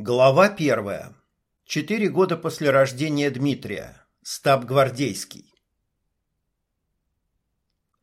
Глава первая. Четыре года после рождения Дмитрия. Стаб Гвардейский.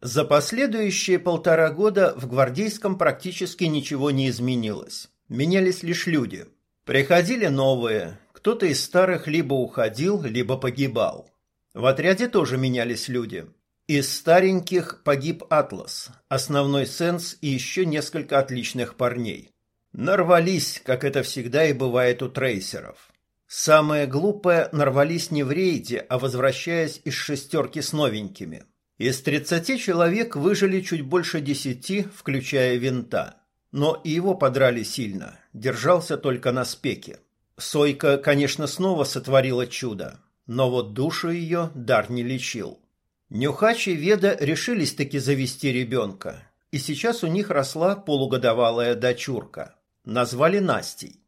За последующие полтора года в Гвардейском практически ничего не изменилось. Менялись лишь люди. Приходили новые, кто-то из старых либо уходил, либо погибал. В отряде тоже менялись люди. Из стареньких погиб Атлас, основной сенс и еще несколько отличных парней. Нарвались, как это всегда и бывает у трейсеров. Самое глупое, нарвались не в рейде, а возвращаясь из шестерки с новенькими. Из тридцати человек выжили чуть больше десяти, включая винта. Но и его подрали сильно, держался только на спеке. Сойка, конечно, снова сотворила чудо, но вот душу ее дар не лечил. Нюхач и Веда решились таки завести ребенка, и сейчас у них росла полугодовалая дочурка. Назвали Настей.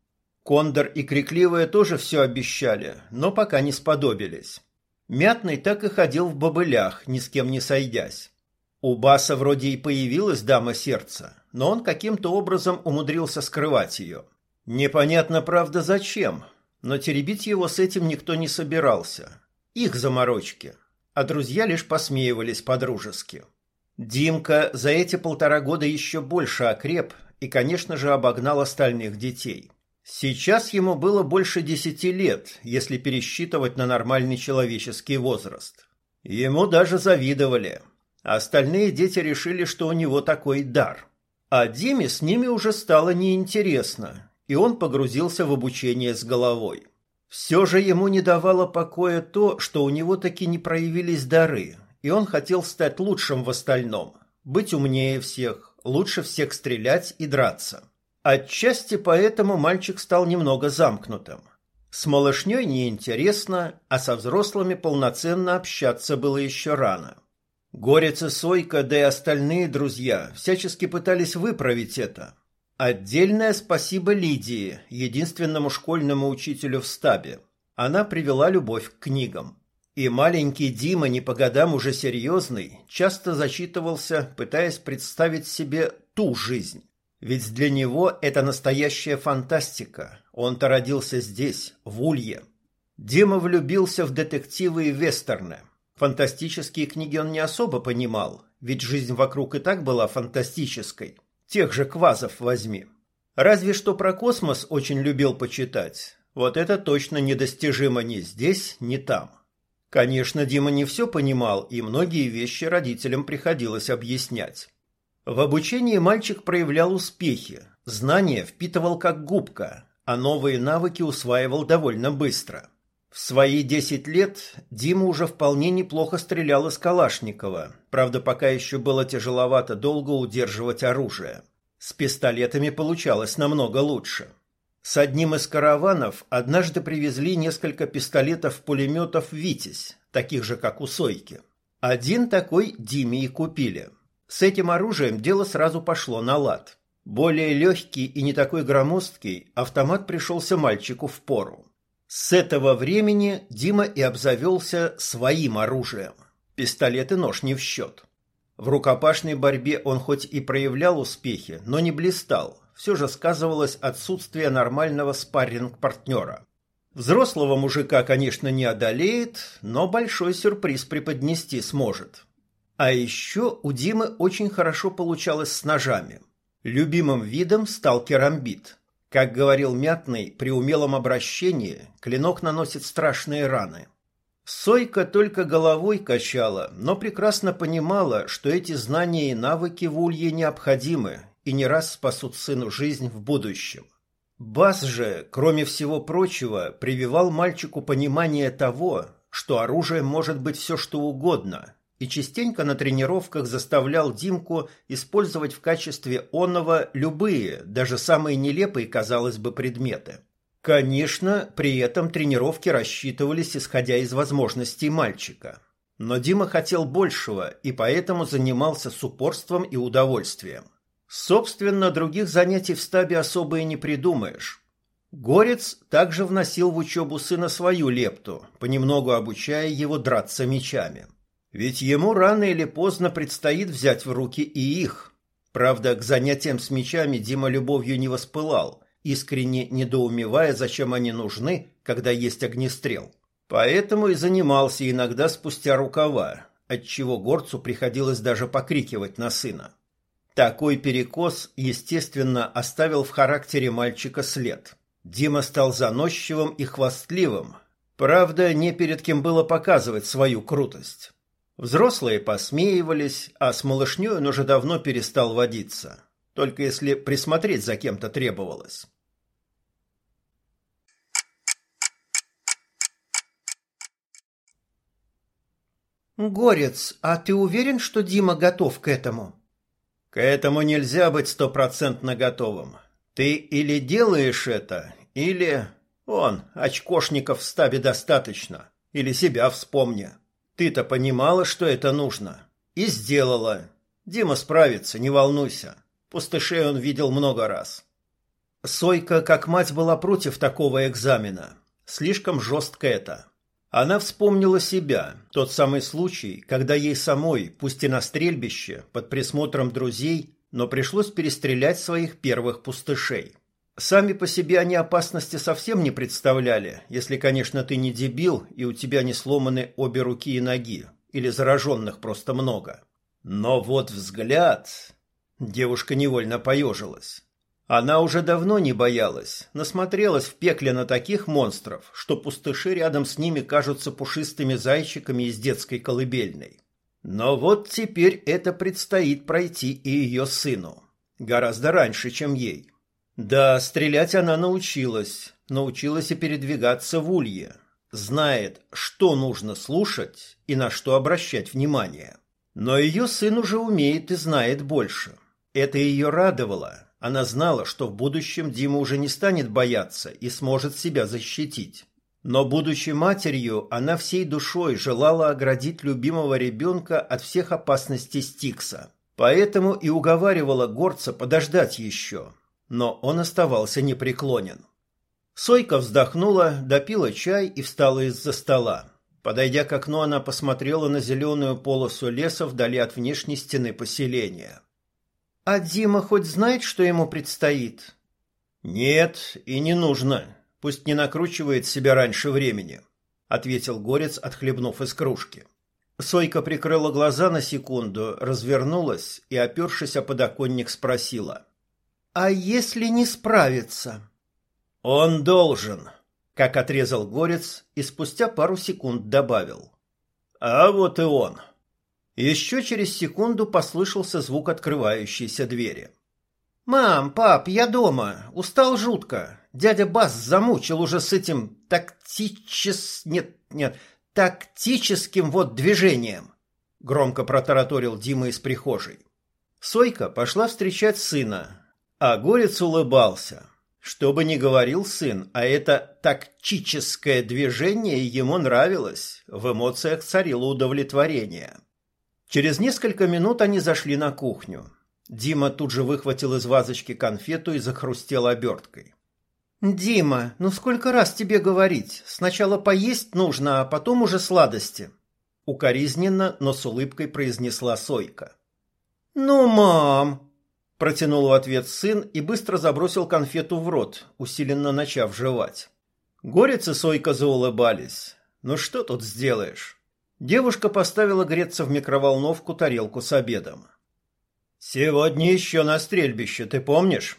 Кондор и Крикливая тоже все обещали, но пока не сподобились. Мятный так и ходил в бобылях, ни с кем не сойдясь. У Баса вроде и появилась дама сердца, но он каким-то образом умудрился скрывать ее. Непонятно, правда, зачем, но теребить его с этим никто не собирался. Их заморочки. А друзья лишь посмеивались по-дружески. Димка за эти полтора года еще больше окреп и, конечно же, обогнал остальных детей. Сейчас ему было больше десяти лет, если пересчитывать на нормальный человеческий возраст. Ему даже завидовали. Остальные дети решили, что у него такой дар. А Диме с ними уже стало неинтересно, и он погрузился в обучение с головой. Все же ему не давало покоя то, что у него таки не проявились дары, и он хотел стать лучшим в остальном, быть умнее всех, лучше всех стрелять и драться. Отчасти поэтому мальчик стал немного замкнутым. С малышней неинтересно, а со взрослыми полноценно общаться было еще рано. Горец и Сойка, да и остальные друзья всячески пытались выправить это. Отдельное спасибо Лидии, единственному школьному учителю в стабе. Она привела любовь к книгам. И маленький Дима, не по годам уже серьезный, часто зачитывался, пытаясь представить себе ту жизнь. Ведь для него это настоящая фантастика. Он-то родился здесь, в Улье. Дима влюбился в детективы и вестерны. Фантастические книги он не особо понимал, ведь жизнь вокруг и так была фантастической. Тех же квазов возьми. Разве что про космос очень любил почитать. Вот это точно недостижимо ни здесь, ни там. Конечно, Дима не все понимал, и многие вещи родителям приходилось объяснять. В обучении мальчик проявлял успехи, знания впитывал как губка, а новые навыки усваивал довольно быстро. В свои 10 лет Дима уже вполне неплохо стрелял из Калашникова, правда, пока еще было тяжеловато долго удерживать оружие. С пистолетами получалось намного лучше. С одним из караванов однажды привезли несколько пистолетов-пулеметов «Витязь», таких же, как у Сойки. Один такой Диме и купили. С этим оружием дело сразу пошло на лад. Более легкий и не такой громоздкий автомат пришелся мальчику в пору. С этого времени Дима и обзавелся своим оружием. Пистолет и нож не в счет. В рукопашной борьбе он хоть и проявлял успехи, но не блистал, все же сказывалось отсутствие нормального спарринг-партнера. Взрослого мужика, конечно, не одолеет, но большой сюрприз преподнести сможет. А еще у Димы очень хорошо получалось с ножами. Любимым видом стал керамбит. Как говорил Мятный, при умелом обращении клинок наносит страшные раны. Сойка только головой качала, но прекрасно понимала, что эти знания и навыки в улье необходимы и не раз спасут сыну жизнь в будущем. Бас же, кроме всего прочего, прививал мальчику понимание того, что оружие может быть все что угодно, и частенько на тренировках заставлял Димку использовать в качестве онного любые, даже самые нелепые, казалось бы, предметы. Конечно, при этом тренировки рассчитывались исходя из возможностей мальчика. Но Дима хотел большего и поэтому занимался с упорством и удовольствием. Собственно, других занятий в стабе особо и не придумаешь. Горец также вносил в учебу сына свою лепту, понемногу обучая его драться мечами. Ведь ему рано или поздно предстоит взять в руки и их. Правда, к занятиям с мечами Дима любовью не воспылал, искренне недоумевая, зачем они нужны, когда есть огнестрел. Поэтому и занимался иногда спустя рукава, отчего горцу приходилось даже покрикивать на сына. Такой перекос, естественно, оставил в характере мальчика след. Дима стал заносчивым и хвастливым. Правда, не перед кем было показывать свою крутость. Взрослые посмеивались, а с малышней он уже давно перестал водиться. Только если присмотреть за кем-то требовалось. «Горец, а ты уверен, что Дима готов к этому?» «К этому нельзя быть стопроцентно готовым. Ты или делаешь это, или... Он, очкошников в стабе достаточно. Или себя вспомни. Ты-то понимала, что это нужно. И сделала. Дима справится, не волнуйся. Пустышей он видел много раз». Сойка, как мать, была против такого экзамена. Слишком жестко это. Она вспомнила себя, тот самый случай, когда ей самой, пусть и на стрельбище, под присмотром друзей, но пришлось перестрелять своих первых пустышей. Сами по себе они опасности совсем не представляли, если, конечно, ты не дебил и у тебя не сломаны обе руки и ноги, или зараженных просто много. Но вот взгляд... Девушка невольно поежилась. Она уже давно не боялась, насмотрелась в пекле на таких монстров, что пустыши рядом с ними кажутся пушистыми зайчиками из детской колыбельной. Но вот теперь это предстоит пройти и ее сыну. Гораздо раньше, чем ей. Да, стрелять она научилась, научилась и передвигаться в улье. Знает, что нужно слушать и на что обращать внимание. Но ее сын уже умеет и знает больше. Это ее радовало, она знала, что в будущем Дима уже не станет бояться и сможет себя защитить. Но, будучи матерью, она всей душой желала оградить любимого ребенка от всех опасностей Стикса. Поэтому и уговаривала горца подождать еще. Но он оставался непреклонен. Сойка вздохнула, допила чай и встала из-за стола. Подойдя к окну, она посмотрела на зеленую полосу леса вдали от внешней стены поселения. А Дима хоть знает, что ему предстоит? Нет, и не нужно. Пусть не накручивает себя раньше времени, ответил Горец, отхлебнув из кружки. Сойка прикрыла глаза на секунду, развернулась и, опершись о подоконник, спросила. «А если не справится?» «Он должен», — как отрезал Горец и спустя пару секунд добавил. «А вот и он». Еще через секунду послышался звук открывающейся двери. «Мам, пап, я дома. Устал жутко. Дядя Бас замучил уже с этим тактичес... Нет, нет, тактическим вот движением», — громко протараторил Дима из прихожей. Сойка пошла встречать сына, а Горец улыбался. Что бы ни говорил сын, а это тактическое движение ему нравилось, в эмоциях царило удовлетворение. Через несколько минут они зашли на кухню. Дима тут же выхватил из вазочки конфету и захрустел оберткой. «Дима, ну сколько раз тебе говорить? Сначала поесть нужно, а потом уже сладости». Укоризненно, но с улыбкой произнесла Сойка. «Ну, мам!» Протянул в ответ сын и быстро забросил конфету в рот, усиленно начав жевать. Горец и Сойка заулыбались. «Ну что тут сделаешь?» Девушка поставила греться в микроволновку тарелку с обедом. «Сегодня еще на стрельбище, ты помнишь?»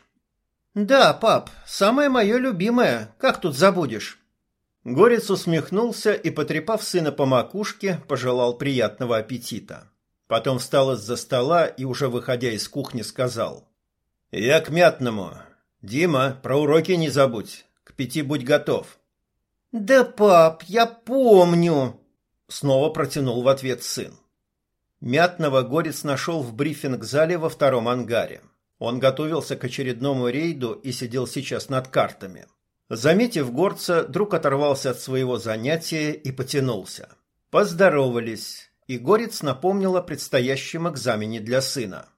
«Да, пап, самое мое любимое. Как тут забудешь?» Горец усмехнулся и, потрепав сына по макушке, пожелал приятного аппетита. Потом встал из-за стола и, уже выходя из кухни, сказал. «Я к мятному. Дима, про уроки не забудь. К пяти будь готов». «Да, пап, я помню», Снова протянул в ответ сын. Мятного Горец нашел в брифинг-зале во втором ангаре. Он готовился к очередному рейду и сидел сейчас над картами. Заметив горца, друг оторвался от своего занятия и потянулся. Поздоровались, и Горец напомнил о предстоящем экзамене для сына.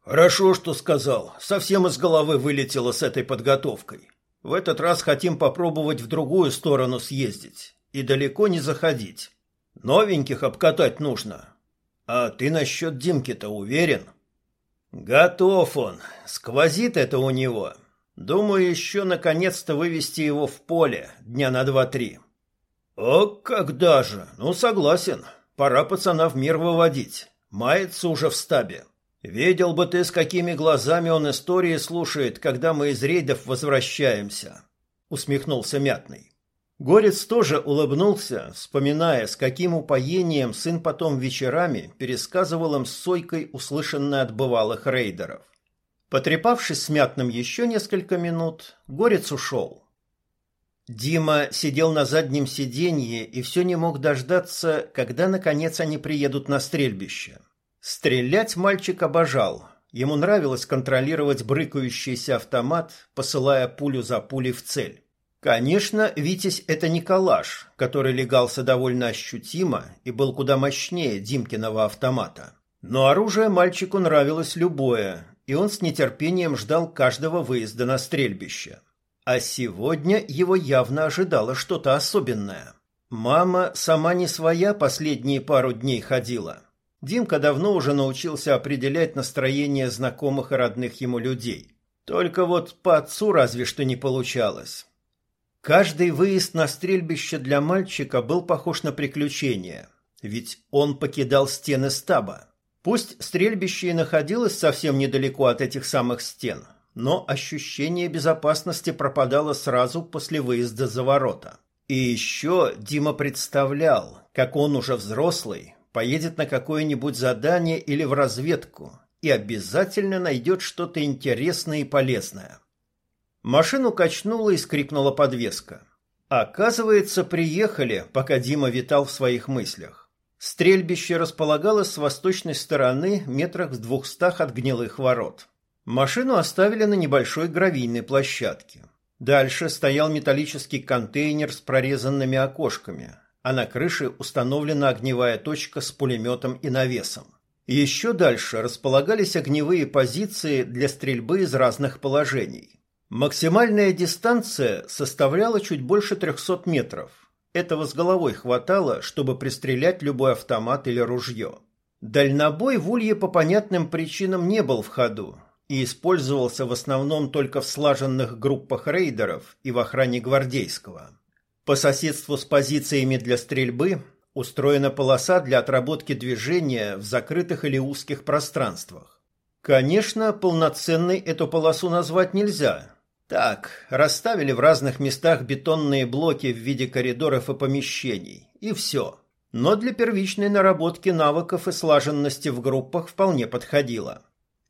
«Хорошо, что сказал. Совсем из головы вылетело с этой подготовкой. В этот раз хотим попробовать в другую сторону съездить и далеко не заходить. Новеньких обкатать нужно. А ты насчет Димки-то уверен? Готов он. Сквозит это у него. Думаю, еще наконец-то вывести его в поле дня на два-три. О, когда же? Ну, согласен. Пора пацана в мир выводить. Мается уже в стабе. Видел бы ты, с какими глазами он истории слушает, когда мы из рейдов возвращаемся, усмехнулся Мятный. Горец тоже улыбнулся, вспоминая, с каким упоением сын потом вечерами пересказывал им с Сойкой услышанное от бывалых рейдеров. Потрепавшись с Мятным еще несколько минут, Горец ушел. Дима сидел на заднем сиденье и все не мог дождаться, когда, наконец, они приедут на стрельбище. Стрелять мальчик обожал. Ему нравилось контролировать брыкающийся автомат, посылая пулю за пулей в цель. Конечно, Витязь – это не калаш, который легался довольно ощутимо и был куда мощнее Димкиного автомата. Но оружие мальчику нравилось любое, и он с нетерпением ждал каждого выезда на стрельбище. А сегодня его явно ожидало что-то особенное. Мама сама не своя последние пару дней ходила. Димка давно уже научился определять настроение знакомых и родных ему людей. Только вот по отцу разве что не получалось. Каждый выезд на стрельбище для мальчика был похож на приключение, ведь он покидал стены стаба. Пусть стрельбище и находилось совсем недалеко от этих самых стен, но ощущение безопасности пропадало сразу после выезда за ворота. И еще Дима представлял, как он уже взрослый, поедет на какое-нибудь задание или в разведку и обязательно найдет что-то интересное и полезное. Машину качнула и скрипнула подвеска. Оказывается, приехали, пока Дима витал в своих мыслях. Стрельбище располагалось с восточной стороны метрах в двухстах от гнилых ворот. Машину оставили на небольшой гравийной площадке. Дальше стоял металлический контейнер с прорезанными окошками, а на крыше установлена огневая точка с пулеметом и навесом. Еще дальше располагались огневые позиции для стрельбы из разных положений. Максимальная дистанция составляла чуть больше 300 метров. Этого с головой хватало, чтобы пристрелять любой автомат или ружье. Дальнобой в Улье по понятным причинам не был в ходу и использовался в основном только в слаженных группах рейдеров и в охране гвардейского. По соседству с позициями для стрельбы устроена полоса для отработки движения в закрытых или узких пространствах. Конечно, полноценной эту полосу назвать нельзя, так, расставили в разных местах бетонные блоки в виде коридоров и помещений, и все. Но для первичной наработки навыков и слаженности в группах вполне подходило.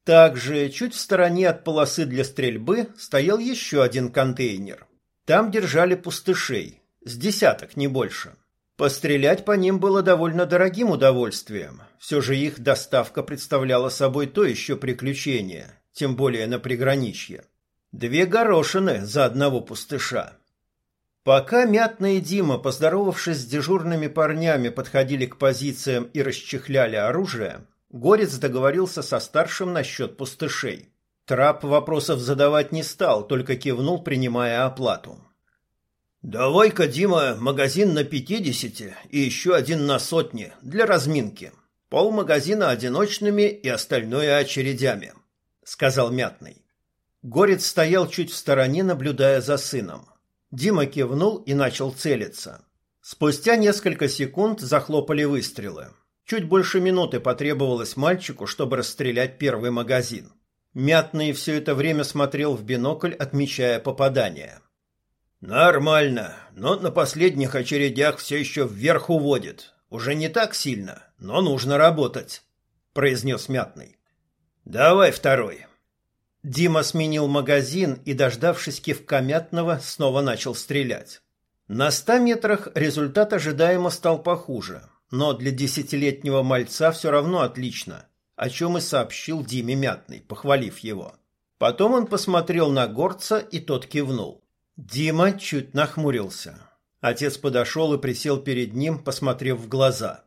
Также чуть в стороне от полосы для стрельбы стоял еще один контейнер. Там держали пустышей, с десяток, не больше. Пострелять по ним было довольно дорогим удовольствием. Все же их доставка представляла собой то еще приключение, тем более на приграничье. Две горошины за одного пустыша. Пока Мятный и Дима, поздоровавшись с дежурными парнями, подходили к позициям и расчехляли оружие, Горец договорился со старшим насчет пустышей. Трап вопросов задавать не стал, только кивнул, принимая оплату. «Давай-ка, Дима, магазин на пятидесяти и еще один на сотни для разминки. Пол магазина одиночными и остальное очередями», — сказал Мятный. Горец стоял чуть в стороне, наблюдая за сыном. Дима кивнул и начал целиться. Спустя несколько секунд захлопали выстрелы. Чуть больше минуты потребовалось мальчику, чтобы расстрелять первый магазин. Мятный все это время смотрел в бинокль, отмечая попадания. «Нормально, но на последних очередях все еще вверх уводит. Уже не так сильно, но нужно работать», — произнес Мятный. «Давай второй». Дима сменил магазин и, дождавшись кивка Мятного, снова начал стрелять. На ста метрах результат ожидаемо стал похуже, но для десятилетнего мальца все равно отлично, о чем и сообщил Диме Мятный, похвалив его. Потом он посмотрел на горца, и тот кивнул. Дима чуть нахмурился. Отец подошел и присел перед ним, посмотрев в глаза.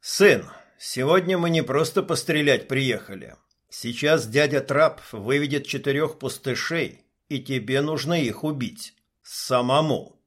«Сын, сегодня мы не просто пострелять приехали. Сейчас дядя Трап выведет четырех пустышей, и тебе нужно их убить. Самому.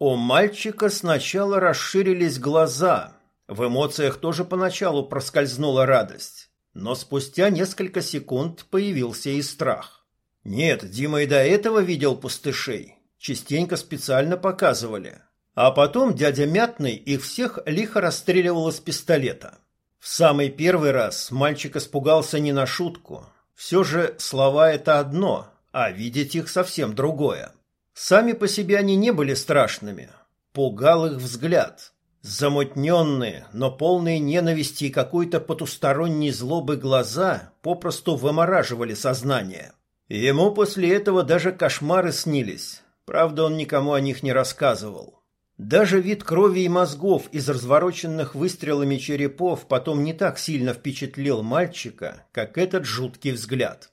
У мальчика сначала расширились глаза. В эмоциях тоже поначалу проскользнула радость. Но спустя несколько секунд появился и страх. Нет, Дима и до этого видел пустышей. Частенько специально показывали. А потом дядя Мятный их всех лихо расстреливал из пистолета. В самый первый раз мальчик испугался не на шутку. Все же слова это одно, а видеть их совсем другое. Сами по себе они не были страшными. Пугал их взгляд. Замутненные, но полные ненависти и какой-то потусторонней злобы глаза попросту вымораживали сознание. Ему после этого даже кошмары снились. Правда, он никому о них не рассказывал. Даже вид крови и мозгов из развороченных выстрелами черепов потом не так сильно впечатлил мальчика, как этот жуткий взгляд.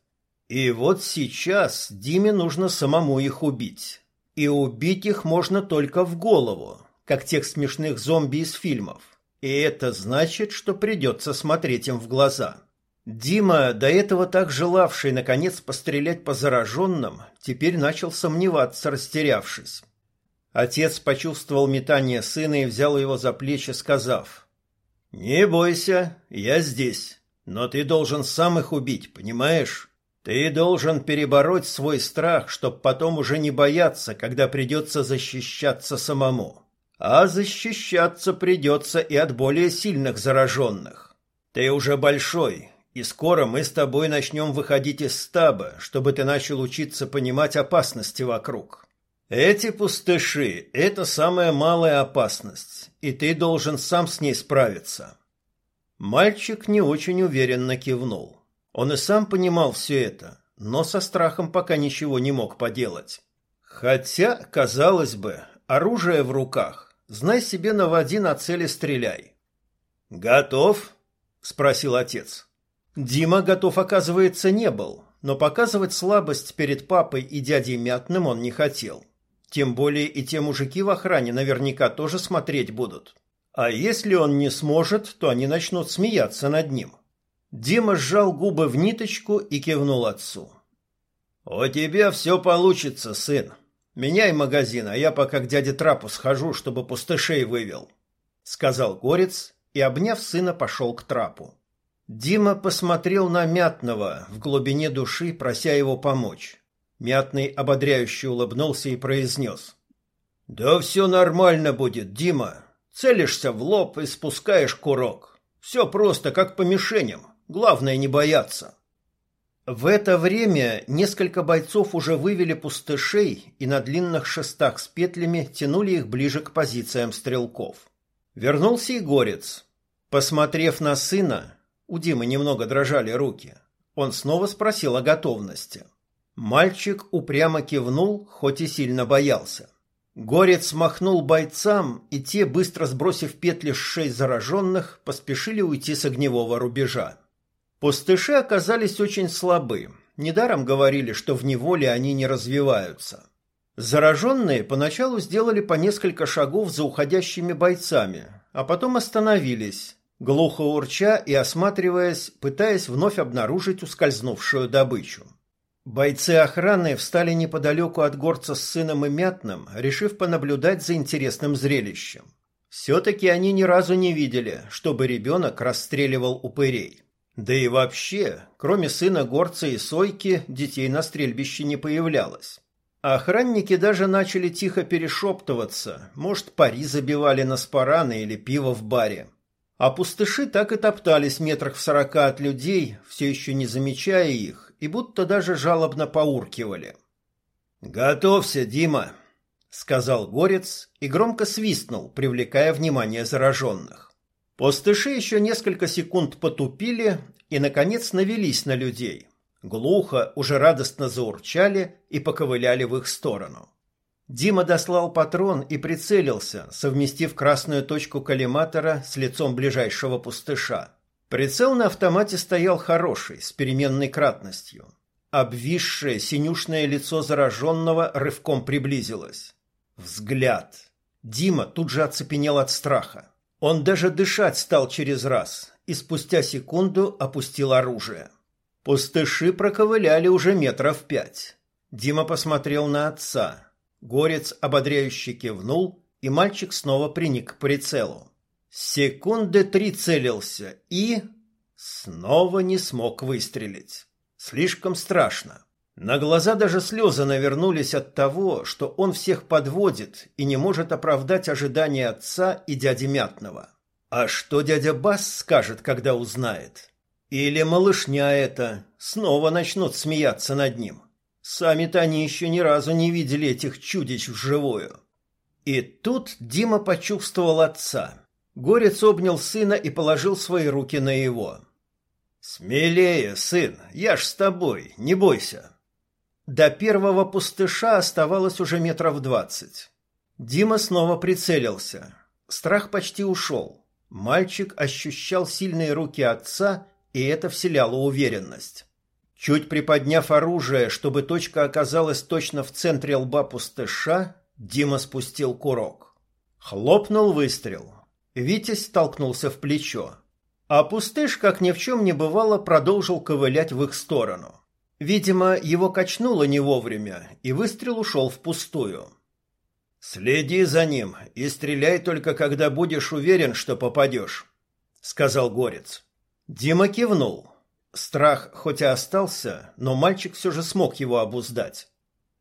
И вот сейчас Диме нужно самому их убить. И убить их можно только в голову, как тех смешных зомби из фильмов. И это значит, что придется смотреть им в глаза. Дима, до этого так желавший наконец пострелять по зараженным, теперь начал сомневаться, растерявшись. Отец почувствовал метание сына и взял его за плечи, сказав, «Не бойся, я здесь, но ты должен сам их убить, понимаешь? Ты должен перебороть свой страх, чтоб потом уже не бояться, когда придется защищаться самому. А защищаться придется и от более сильных зараженных. Ты уже большой, и скоро мы с тобой начнем выходить из стаба, чтобы ты начал учиться понимать опасности вокруг. Эти пустыши — это самая малая опасность, и ты должен сам с ней справиться. Мальчик не очень уверенно кивнул. Он и сам понимал все это, но со страхом пока ничего не мог поделать. Хотя, казалось бы, оружие в руках, знай себе, наводи на цели стреляй. «Готов?» — спросил отец. Дима готов, оказывается, не был, но показывать слабость перед папой и дядей Мятным он не хотел. Тем более и те мужики в охране наверняка тоже смотреть будут. А если он не сможет, то они начнут смеяться над ним. Дима сжал губы в ниточку и кивнул отцу. «У тебя все получится, сын. Меняй магазин, а я пока к дяде Трапу схожу, чтобы пустышей вывел», — сказал Горец и, обняв сына, пошел к Трапу. Дима посмотрел на Мятного в глубине души, прося его помочь. Мятный ободряюще улыбнулся и произнес. «Да все нормально будет, Дима. Целишься в лоб и спускаешь курок. Все просто, как по мишеням. Главное не бояться». В это время несколько бойцов уже вывели пустышей и на длинных шестах с петлями тянули их ближе к позициям стрелков. Вернулся и горец. Посмотрев на сына, у Димы немного дрожали руки, он снова спросил о готовности. Мальчик упрямо кивнул, хоть и сильно боялся. Горец махнул бойцам, и те, быстро сбросив петли с шеи зараженных, поспешили уйти с огневого рубежа. Пустыши оказались очень слабы. Недаром говорили, что в неволе они не развиваются. Зараженные поначалу сделали по несколько шагов за уходящими бойцами, а потом остановились, глухо урча и осматриваясь, пытаясь вновь обнаружить ускользнувшую добычу. Бойцы охраны встали неподалеку от горца с сыном и мятным, решив понаблюдать за интересным зрелищем. Все-таки они ни разу не видели, чтобы ребенок расстреливал упырей. Да и вообще, кроме сына горца и сойки, детей на стрельбище не появлялось. Охранники даже начали тихо перешептываться, может, пари забивали на спараны или пиво в баре. А пустыши так и топтались метрах в сорока от людей, все еще не замечая их, и будто даже жалобно поуркивали. «Готовься, Дима!» — сказал Горец и громко свистнул, привлекая внимание зараженных. Пустыши еще несколько секунд потупили и, наконец, навелись на людей. Глухо, уже радостно заурчали и поковыляли в их сторону. Дима дослал патрон и прицелился, совместив красную точку коллиматора с лицом ближайшего пустыша. Прицел на автомате стоял хороший, с переменной кратностью. Обвисшее синюшное лицо зараженного рывком приблизилось. Взгляд. Дима тут же оцепенел от страха. Он даже дышать стал через раз и спустя секунду опустил оружие. Пустыши проковыляли уже метров пять. Дима посмотрел на отца. Горец ободряюще кивнул, и мальчик снова приник к прицелу. Секунды три целился и... Снова не смог выстрелить. Слишком страшно. На глаза даже слезы навернулись от того, что он всех подводит и не может оправдать ожидания отца и дяди Мятного. А что дядя Бас скажет, когда узнает? Или малышня это снова начнут смеяться над ним? Сами-то они еще ни разу не видели этих чудищ вживую. И тут Дима почувствовал отца. Горец обнял сына и положил свои руки на его. «Смелее, сын, я ж с тобой, не бойся». До первого пустыша оставалось уже метров двадцать. Дима снова прицелился. Страх почти ушел. Мальчик ощущал сильные руки отца, и это вселяло уверенность. Чуть приподняв оружие, чтобы точка оказалась точно в центре лба пустыша, Дима спустил курок. Хлопнул выстрел. Витязь столкнулся в плечо. А пустыш, как ни в чем не бывало, продолжил ковылять в их сторону. Видимо, его качнуло не вовремя, и выстрел ушел впустую. «Следи за ним и стреляй только, когда будешь уверен, что попадешь», — сказал Горец. Дима кивнул. Страх хоть и остался, но мальчик все же смог его обуздать.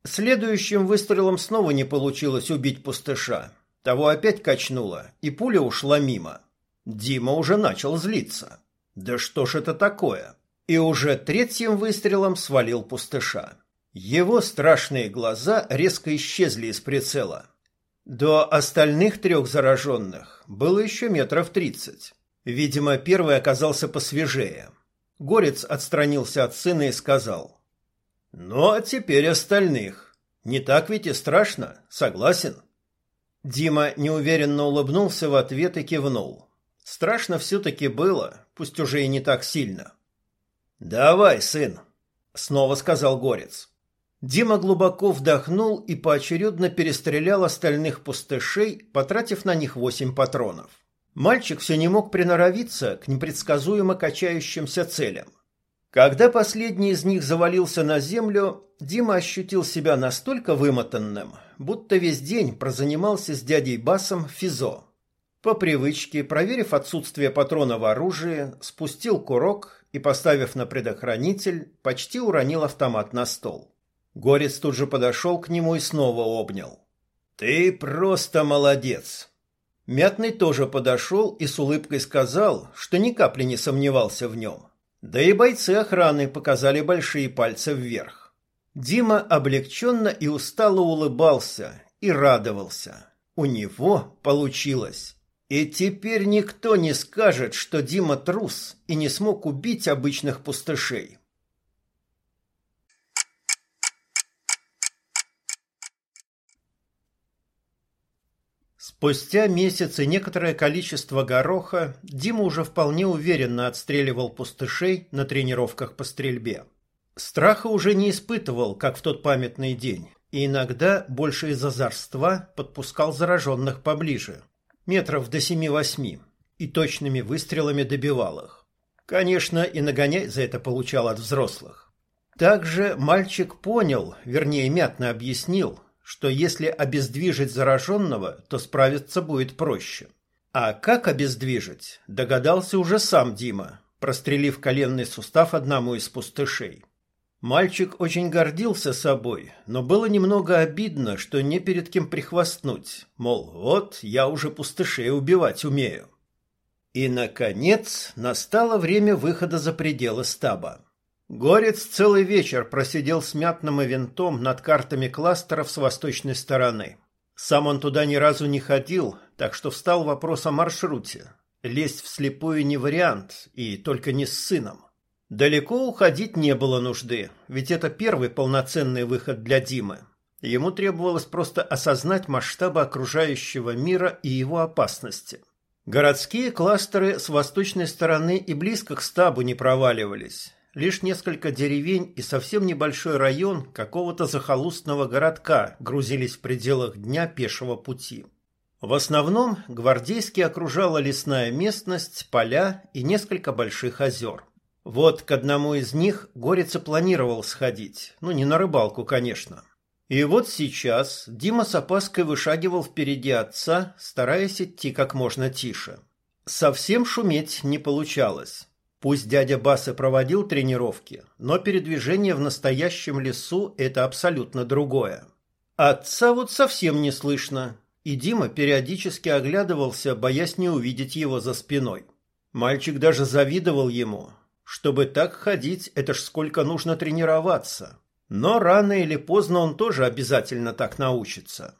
Следующим выстрелом снова не получилось убить пустыша. Того опять качнуло, и пуля ушла мимо. Дима уже начал злиться. Да что ж это такое? И уже третьим выстрелом свалил пустыша. Его страшные глаза резко исчезли из прицела. До остальных трех зараженных было еще метров тридцать. Видимо, первый оказался посвежее. Горец отстранился от сына и сказал. «Ну, а теперь остальных. Не так ведь и страшно, согласен?» Дима неуверенно улыбнулся в ответ и кивнул. Страшно все-таки было, пусть уже и не так сильно. «Давай, сын», — снова сказал Горец. Дима глубоко вдохнул и поочередно перестрелял остальных пустышей, потратив на них восемь патронов. Мальчик все не мог приноровиться к непредсказуемо качающимся целям. Когда последний из них завалился на землю, Дима ощутил себя настолько вымотанным, будто весь день прозанимался с дядей Басом физо. По привычке, проверив отсутствие патрона в оружии, спустил курок и, поставив на предохранитель, почти уронил автомат на стол. Горец тут же подошел к нему и снова обнял. «Ты просто молодец!» Мятный тоже подошел и с улыбкой сказал, что ни капли не сомневался в нем. Да и бойцы охраны показали большие пальцы вверх. Дима облегченно и устало улыбался и радовался. У него получилось. И теперь никто не скажет, что Дима трус и не смог убить обычных пустышей. Спустя месяц и некоторое количество гороха Дима уже вполне уверенно отстреливал пустышей на тренировках по стрельбе. Страха уже не испытывал, как в тот памятный день, и иногда больше из озорства подпускал зараженных поближе, метров до семи-восьми, и точными выстрелами добивал их. Конечно, и нагоняй за это получал от взрослых. Также мальчик понял, вернее, мятно объяснил, что если обездвижить зараженного, то справиться будет проще. А как обездвижить, догадался уже сам Дима, прострелив коленный сустав одному из пустышей. Мальчик очень гордился собой, но было немного обидно, что не перед кем прихвастнуть, мол, вот я уже пустышей убивать умею. И, наконец, настало время выхода за пределы стаба. Горец целый вечер просидел с мятным и винтом над картами кластеров с восточной стороны. Сам он туда ни разу не ходил, так что встал вопрос о маршруте. Лезть вслепую не вариант, и только не с сыном. Далеко уходить не было нужды, ведь это первый полноценный выход для Димы. Ему требовалось просто осознать масштабы окружающего мира и его опасности. Городские кластеры с восточной стороны и близко к стабу не проваливались лишь несколько деревень и совсем небольшой район какого-то захолустного городка грузились в пределах дня пешего пути. В основном гвардейски окружала лесная местность, поля и несколько больших озер. Вот к одному из них Горица планировал сходить, ну не на рыбалку, конечно. И вот сейчас Дима с опаской вышагивал впереди отца, стараясь идти как можно тише. Совсем шуметь не получалось. Пусть дядя Бас и проводил тренировки, но передвижение в настоящем лесу – это абсолютно другое. Отца вот совсем не слышно, и Дима периодически оглядывался, боясь не увидеть его за спиной. Мальчик даже завидовал ему. Чтобы так ходить, это ж сколько нужно тренироваться. Но рано или поздно он тоже обязательно так научится.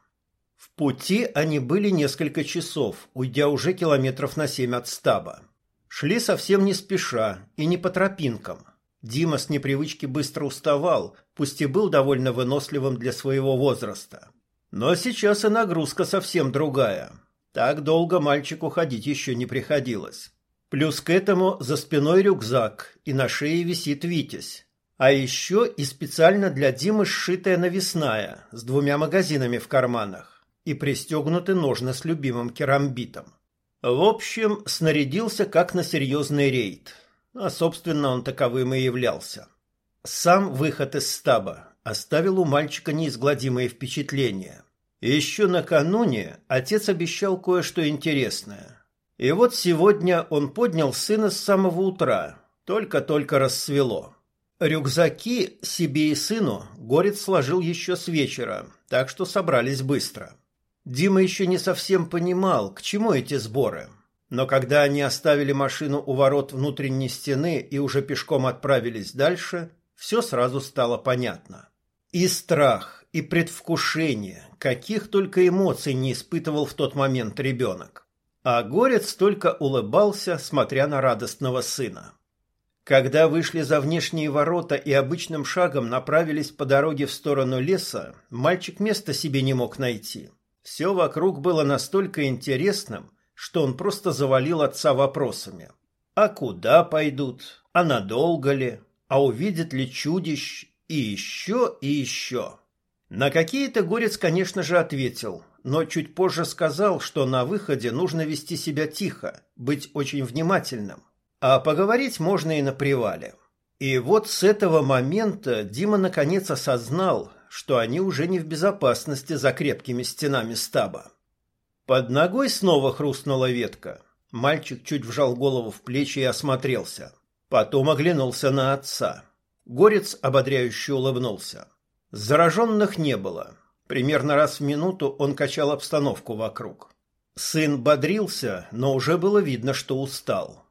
В пути они были несколько часов, уйдя уже километров на семь от стаба. Шли совсем не спеша и не по тропинкам. Дима с непривычки быстро уставал, пусть и был довольно выносливым для своего возраста. Но сейчас и нагрузка совсем другая. Так долго мальчику ходить еще не приходилось. Плюс к этому за спиной рюкзак, и на шее висит Витязь. А еще и специально для Димы сшитая навесная, с двумя магазинами в карманах, и пристегнуты ножны с любимым керамбитом. В общем, снарядился как на серьезный рейд. А, собственно, он таковым и являлся. Сам выход из стаба оставил у мальчика неизгладимые впечатления. Еще накануне отец обещал кое-что интересное. И вот сегодня он поднял сына с самого утра, только-только рассвело. Рюкзаки себе и сыну Горец сложил еще с вечера, так что собрались быстро. Дима еще не совсем понимал, к чему эти сборы. Но когда они оставили машину у ворот внутренней стены и уже пешком отправились дальше, все сразу стало понятно. И страх, и предвкушение, каких только эмоций не испытывал в тот момент ребенок. А Горец только улыбался, смотря на радостного сына. Когда вышли за внешние ворота и обычным шагом направились по дороге в сторону леса, мальчик места себе не мог найти – все вокруг было настолько интересным, что он просто завалил отца вопросами. А куда пойдут? А надолго ли? А увидят ли чудищ? И еще, и еще. На какие-то Горец, конечно же, ответил, но чуть позже сказал, что на выходе нужно вести себя тихо, быть очень внимательным. А поговорить можно и на привале. И вот с этого момента Дима наконец осознал, что они уже не в безопасности за крепкими стенами стаба. Под ногой снова хрустнула ветка. Мальчик чуть вжал голову в плечи и осмотрелся. Потом оглянулся на отца. Горец ободряюще улыбнулся. Зараженных не было. Примерно раз в минуту он качал обстановку вокруг. Сын бодрился, но уже было видно, что устал.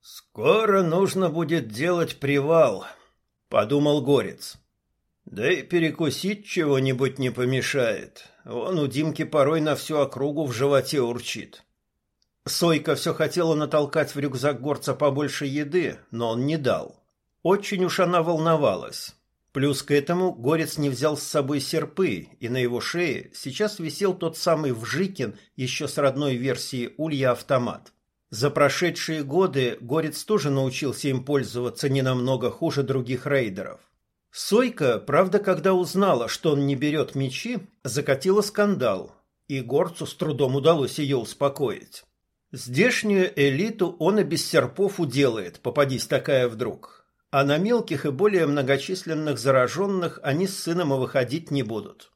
«Скоро нужно будет делать привал», — подумал Горец. Да и перекусить чего-нибудь не помешает. Вон у Димки порой на всю округу в животе урчит. Сойка все хотела натолкать в рюкзак горца побольше еды, но он не дал. Очень уж она волновалась. Плюс к этому горец не взял с собой серпы, и на его шее сейчас висел тот самый Вжикин еще с родной версии Улья автомат. За прошедшие годы горец тоже научился им пользоваться не намного хуже других рейдеров. Сойка, правда, когда узнала, что он не берет мечи, закатила скандал, и горцу с трудом удалось ее успокоить. Здешнюю элиту он и без серпов уделает, попадись такая вдруг. А на мелких и более многочисленных зараженных они с сыном и выходить не будут.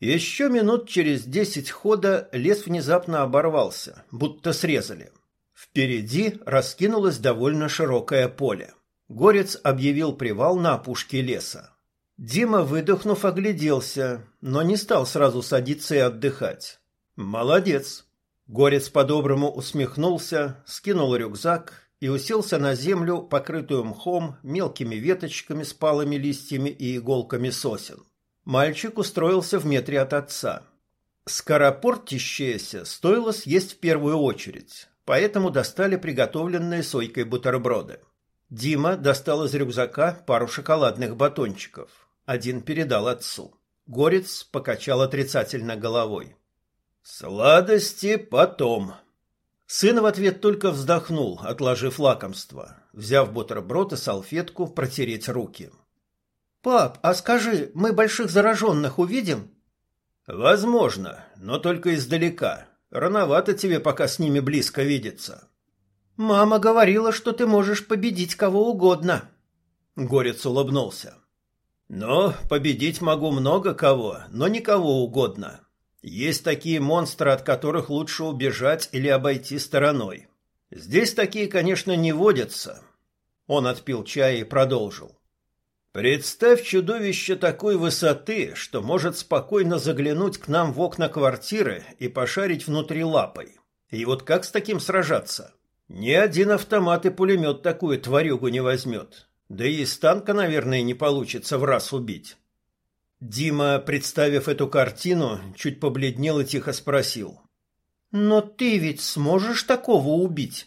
Еще минут через десять хода лес внезапно оборвался, будто срезали. Впереди раскинулось довольно широкое поле. Горец объявил привал на опушке леса. Дима, выдохнув, огляделся, но не стал сразу садиться и отдыхать. «Молодец!» Горец по-доброму усмехнулся, скинул рюкзак и уселся на землю, покрытую мхом, мелкими веточками с палыми листьями и иголками сосен. Мальчик устроился в метре от отца. Скоропортящееся стоило съесть в первую очередь, поэтому достали приготовленные сойкой бутерброды. Дима достал из рюкзака пару шоколадных батончиков. Один передал отцу. Горец покачал отрицательно головой. «Сладости потом». Сын в ответ только вздохнул, отложив лакомство, взяв бутерброд и салфетку протереть руки. «Пап, а скажи, мы больших зараженных увидим?» «Возможно, но только издалека. Рановато тебе пока с ними близко видеться». Мама говорила, что ты можешь победить кого угодно. Горец улыбнулся. Но победить могу много кого, но никого угодно. Есть такие монстры, от которых лучше убежать или обойти стороной. Здесь такие, конечно, не водятся, Он отпил чая и продолжил. Представь чудовище такой высоты, что может спокойно заглянуть к нам в окна квартиры и пошарить внутри лапой. И вот как с таким сражаться? Ни один автомат и пулемет такую тварюгу не возьмет. Да и из танка, наверное, не получится в раз убить. Дима, представив эту картину, чуть побледнел и тихо спросил. «Но ты ведь сможешь такого убить?»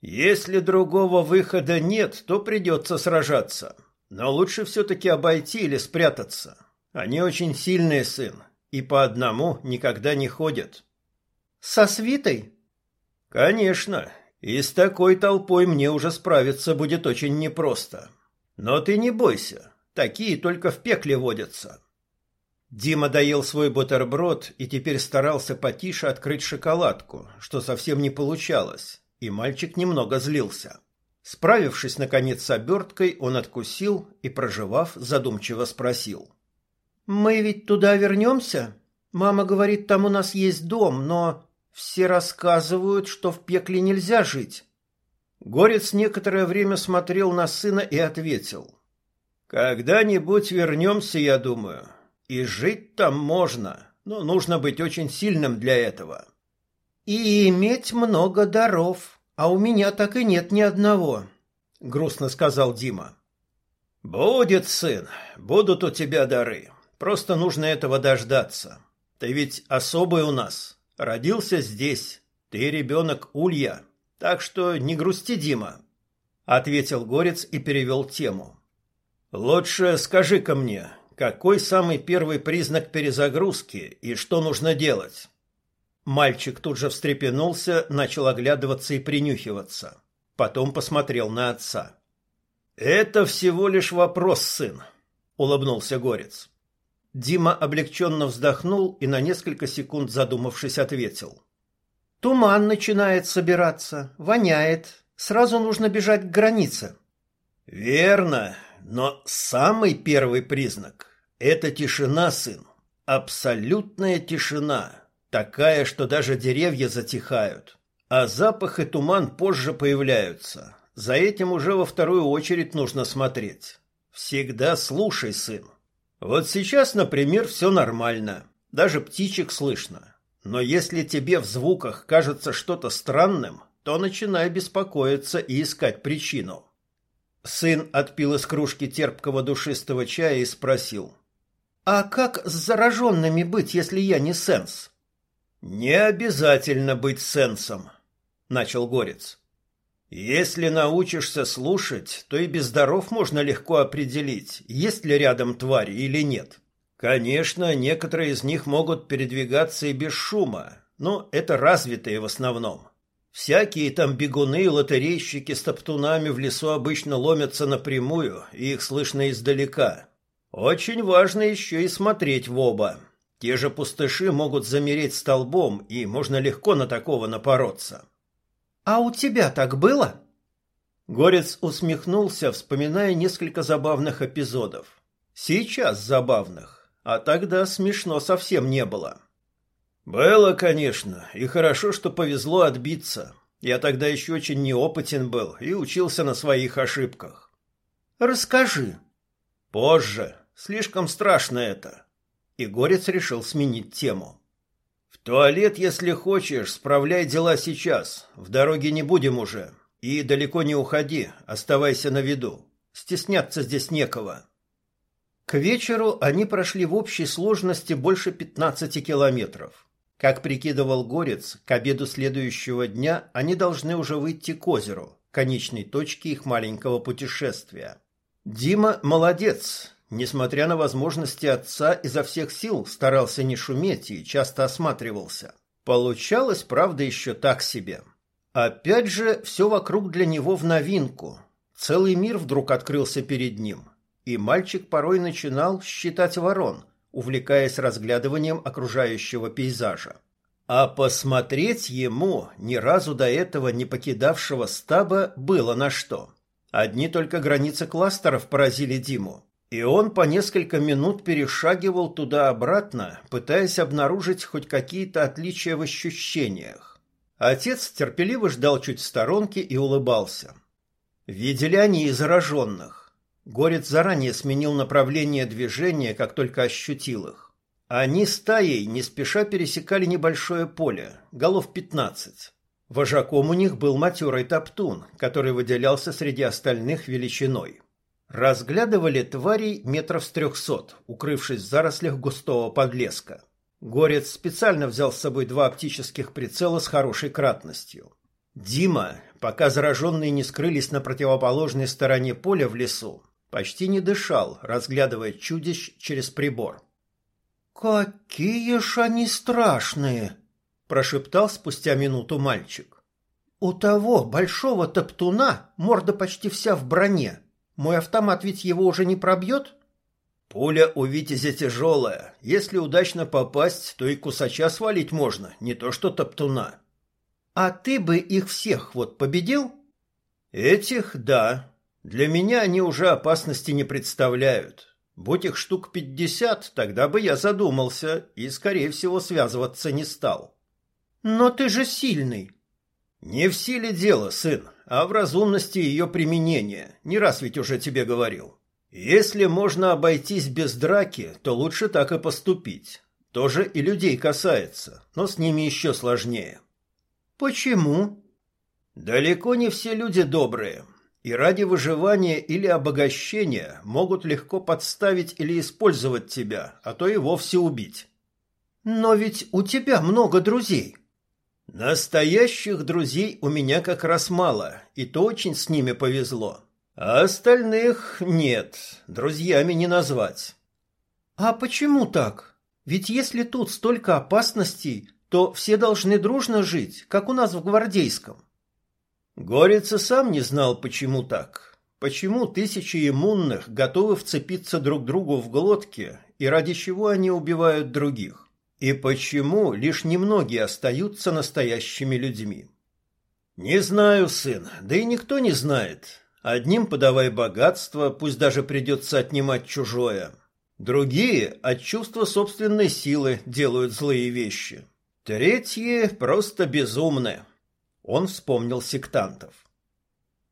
«Если другого выхода нет, то придется сражаться. Но лучше все-таки обойти или спрятаться. Они очень сильные, сын, и по одному никогда не ходят. Со свитой? Конечно. И с такой толпой мне уже справиться будет очень непросто. Но ты не бойся. Такие только в пекле водятся. Дима доел свой бутерброд и теперь старался потише открыть шоколадку, что совсем не получалось, и мальчик немного злился. Справившись, наконец, с оберткой, он откусил и, проживав, задумчиво спросил. «Мы ведь туда вернемся? Мама говорит, там у нас есть дом, но все рассказывают, что в пекле нельзя жить». Горец некоторое время смотрел на сына и ответил. «Когда-нибудь вернемся, я думаю. И жить там можно, но нужно быть очень сильным для этого». «И иметь много даров», а у меня так и нет ни одного, грустно сказал Дима. Будет, сын, будут у тебя дары. Просто нужно этого дождаться. Ты ведь особый у нас. Родился здесь. Ты ребенок Улья. Так что не грусти, Дима, ответил Горец и перевел тему. Лучше скажи-ка мне, какой самый первый признак перезагрузки и что нужно делать? Мальчик тут же встрепенулся, начал оглядываться и принюхиваться. Потом посмотрел на отца. «Это всего лишь вопрос, сын», — улыбнулся Горец. Дима облегченно вздохнул и на несколько секунд задумавшись ответил. «Туман начинает собираться, воняет. Сразу нужно бежать к границе». «Верно, но самый первый признак — это тишина, сын. Абсолютная тишина. Такая, что даже деревья затихают. А запах и туман позже появляются. За этим уже во вторую очередь нужно смотреть. Всегда слушай, сын. Вот сейчас, например, все нормально. Даже птичек слышно. Но если тебе в звуках кажется что-то странным, то начинай беспокоиться и искать причину. Сын отпил из кружки терпкого душистого чая и спросил. «А как с зараженными быть, если я не сенс?» Не обязательно быть сенсом, начал Горец. Если научишься слушать, то и без даров можно легко определить, есть ли рядом тварь или нет. Конечно, некоторые из них могут передвигаться и без шума, но это развитые в основном. Всякие там бегуны и лотерейщики с топтунами в лесу обычно ломятся напрямую, и их слышно издалека. Очень важно еще и смотреть в оба. Те же пустыши могут замереть столбом, и можно легко на такого напороться. А у тебя так было? Горец усмехнулся, вспоминая несколько забавных эпизодов. Сейчас забавных, а тогда смешно совсем не было. Было, конечно, и хорошо, что повезло отбиться. Я тогда еще очень неопытен был и учился на своих ошибках. Расскажи. Позже. Слишком страшно это и Горец решил сменить тему. В туалет, если хочешь, справляй дела сейчас. В дороге не будем уже. И далеко не уходи, оставайся на виду. Стесняться здесь некого. К вечеру они прошли в общей сложности больше 15 километров. Как прикидывал Горец, к обеду следующего дня они должны уже выйти к озеру, конечной точке их маленького путешествия. Дима молодец, Несмотря на возможности отца, изо всех сил старался не шуметь и часто осматривался. Получалось, правда, еще так себе. Опять же, все вокруг для него в новинку. Целый мир вдруг открылся перед ним. И мальчик порой начинал считать ворон, увлекаясь разглядыванием окружающего пейзажа. А посмотреть ему, ни разу до этого не покидавшего стаба, было на что. Одни только границы кластеров поразили Диму. И он по несколько минут перешагивал туда-обратно, пытаясь обнаружить хоть какие-то отличия в ощущениях. Отец терпеливо ждал чуть в сторонке и улыбался. Видели они и зараженных. Горец заранее сменил направление движения, как только ощутил их. Они стаей не спеша пересекали небольшое поле, голов пятнадцать. Вожаком у них был матерый топтун, который выделялся среди остальных величиной. Разглядывали тварей метров с трехсот, укрывшись в зарослях густого подлеска. Горец специально взял с собой два оптических прицела с хорошей кратностью. Дима, пока зараженные не скрылись на противоположной стороне поля в лесу, почти не дышал, разглядывая чудищ через прибор. «Какие ж они страшные!» – прошептал спустя минуту мальчик. «У того большого топтуна морда почти вся в броне, мой автомат ведь его уже не пробьет? Пуля у Витязя тяжелая. Если удачно попасть, то и кусача свалить можно, не то что топтуна. А ты бы их всех вот победил? Этих, да. Для меня они уже опасности не представляют. Будь их штук пятьдесят, тогда бы я задумался и, скорее всего, связываться не стал. Но ты же сильный. Не в силе дело, сын а в разумности ее применения. Не раз ведь уже тебе говорил. Если можно обойтись без драки, то лучше так и поступить. Тоже и людей касается, но с ними еще сложнее. Почему? Далеко не все люди добрые, и ради выживания или обогащения могут легко подставить или использовать тебя, а то и вовсе убить. Но ведь у тебя много друзей. Настоящих друзей у меня как раз мало, и то очень с ними повезло. А остальных нет, друзьями не назвать. А почему так? Ведь если тут столько опасностей, то все должны дружно жить, как у нас в Гвардейском. Горец и сам не знал, почему так. Почему тысячи иммунных готовы вцепиться друг другу в глотки и ради чего они убивают других? И почему лишь немногие остаются настоящими людьми? Не знаю, сын, да и никто не знает. Одним подавай богатство, пусть даже придется отнимать чужое. Другие от чувства собственной силы делают злые вещи. Третьи просто безумны. Он вспомнил сектантов.